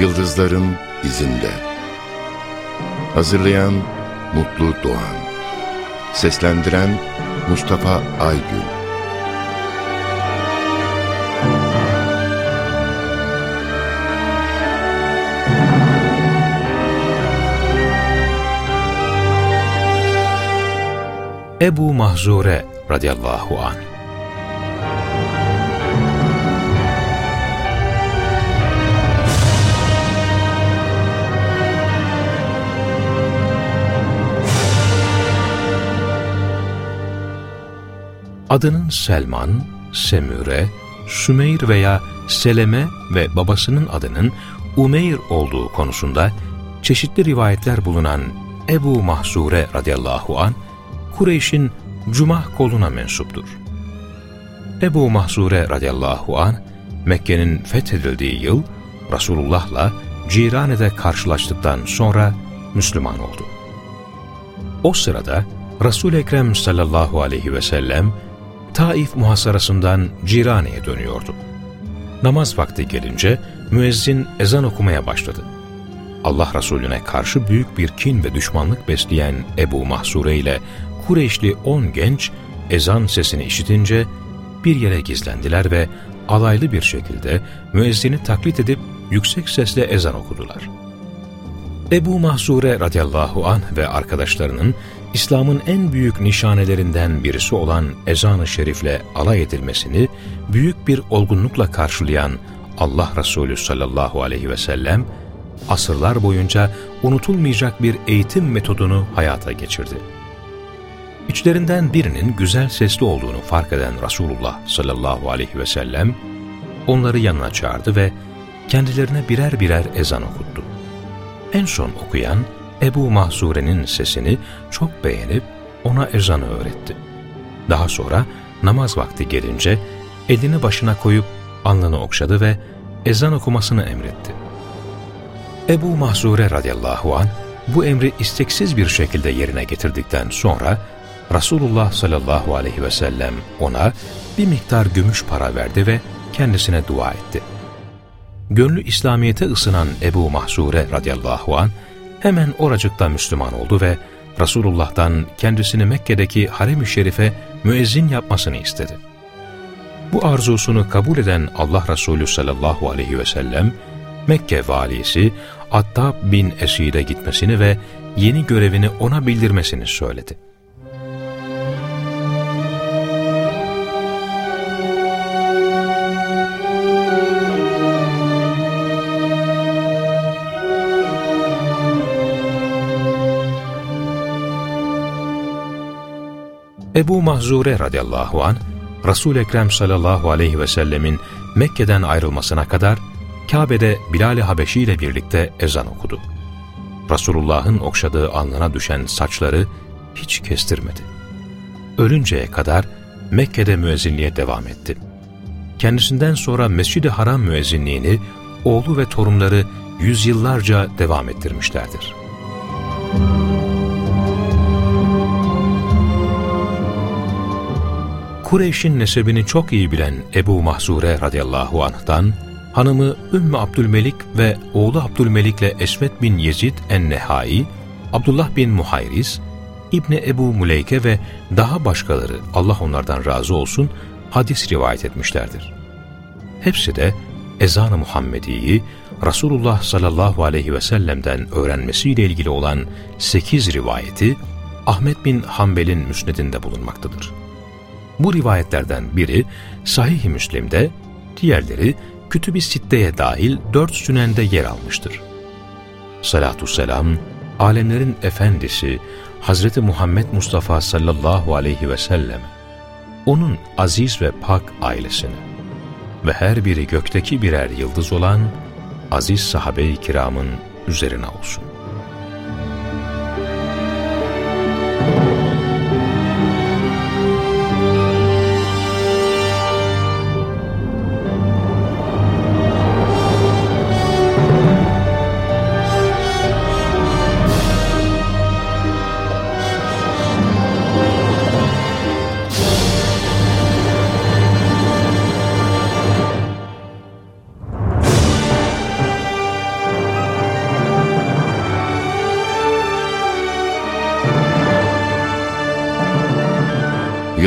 Yıldızların izinde. Hazırlayan Mutlu Doğan. Seslendiren Mustafa Aygün. Ebu Mahzure radıyallahu anh Adının Selman, Semüre, Sümeyr veya Seleme ve babasının adının Umeyr olduğu konusunda çeşitli rivayetler bulunan Ebu Mahzure radıyallahu an Kureyş'in Cumah koluna mensuptur. Ebu Mahzure radıyallahu an Mekke'nin fethedildiği yıl Resulullah'la Cirane'de karşılaştıktan sonra Müslüman oldu. O sırada Resul Ekrem sallallahu aleyhi ve sellem Taif muhasarasından Cirane'ye dönüyordu. Namaz vakti gelince müezzin ezan okumaya başladı. Allah Resulüne karşı büyük bir kin ve düşmanlık besleyen Ebu Mahsure ile Kureyşli on genç ezan sesini işitince bir yere gizlendiler ve alaylı bir şekilde müezzini taklit edip yüksek sesle ezan okudular. Ebu Mahsure radıyallahu anh ve arkadaşlarının İslam'ın en büyük nişanelerinden birisi olan ezan-ı şerifle alay edilmesini büyük bir olgunlukla karşılayan Allah Resulü sallallahu aleyhi ve sellem, asırlar boyunca unutulmayacak bir eğitim metodunu hayata geçirdi. İçlerinden birinin güzel sesli olduğunu fark eden Resulullah sallallahu aleyhi ve sellem, onları yanına çağırdı ve kendilerine birer birer ezan okuttu. En son okuyan, Ebu Mahzure'nin sesini çok beğenip ona ezanı öğretti. Daha sonra namaz vakti gelince elini başına koyup alnını okşadı ve ezan okumasını emretti. Ebu Mahzure radıyallahu an bu emri isteksiz bir şekilde yerine getirdikten sonra Resulullah sallallahu aleyhi ve sellem ona bir miktar gümüş para verdi ve kendisine dua etti. Gönlü İslamiyet'e ısınan Ebu Mahzure radıyallahu an hemen oracıkta Müslüman oldu ve Resulullah'tan kendisini Mekke'deki harem-i şerife müezzin yapmasını istedi. Bu arzusunu kabul eden Allah Resulü sallallahu aleyhi ve sellem, Mekke valisi Attab bin Esid'e gitmesini ve yeni görevini ona bildirmesini söyledi. Ebu Mahzure radıyallahu an resul Ekrem sallallahu aleyhi ve sellemin Mekke'den ayrılmasına kadar Kabe'de Bilal-i Habeşi ile birlikte ezan okudu. Resulullah'ın okşadığı alnına düşen saçları hiç kestirmedi. Ölünceye kadar Mekke'de müezzinliğe devam etti. Kendisinden sonra Mescid-i Haram müezzinliğini oğlu ve torunları yüzyıllarca devam ettirmişlerdir. Kureyş'in nesebini çok iyi bilen Ebu Mahzure radıyallahu anh'tan, hanımı Ümmü Abdülmelik ve oğlu Abdülmelik ile Esvet bin Yezid en-Nehai, Abdullah bin Muhayriz, İbni Ebu Muleyke ve daha başkaları Allah onlardan razı olsun hadis rivayet etmişlerdir. Hepsi de ezan-ı Muhammedi'yi Resulullah sallallahu aleyhi ve sellem'den öğrenmesiyle ilgili olan sekiz rivayeti Ahmet bin Hanbel'in müsnedinde bulunmaktadır. Bu rivayetlerden biri Sahih-i Müslim'de, diğerleri Kütüb-i Sitte'ye dahil dört sünende yer almıştır. Salatü selam, alemlerin efendisi Hazreti Muhammed Mustafa sallallahu aleyhi ve sellem, onun aziz ve pak ailesini ve her biri gökteki birer yıldız olan aziz sahabe-i kiramın üzerine olsun.